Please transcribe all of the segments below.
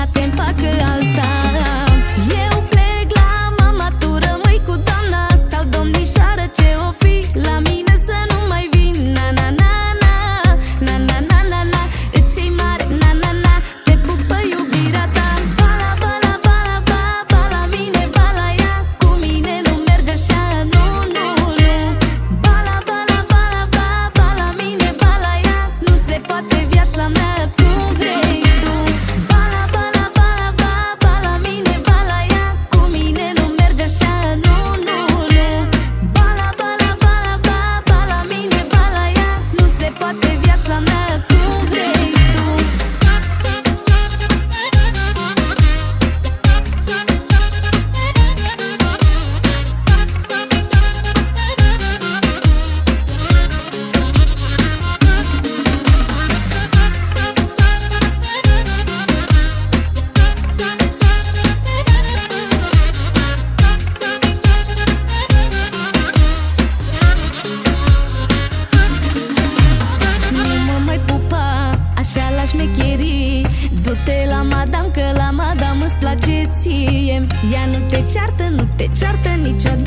una tempa que alta. Ceartă, nu te ceartă niciodată. Își joacă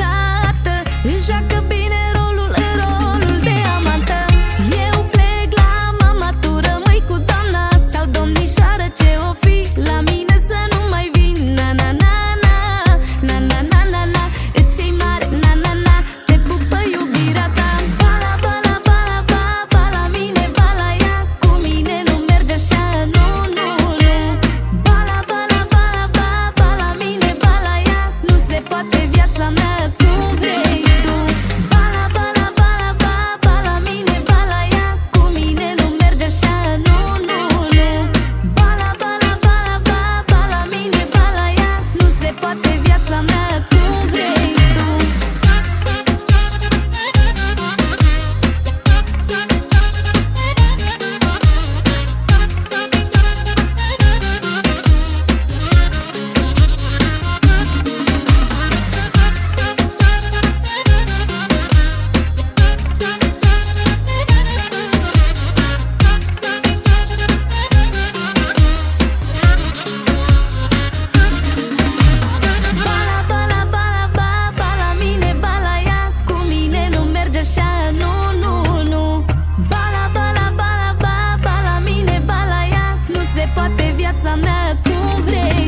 viața mea cum vrei.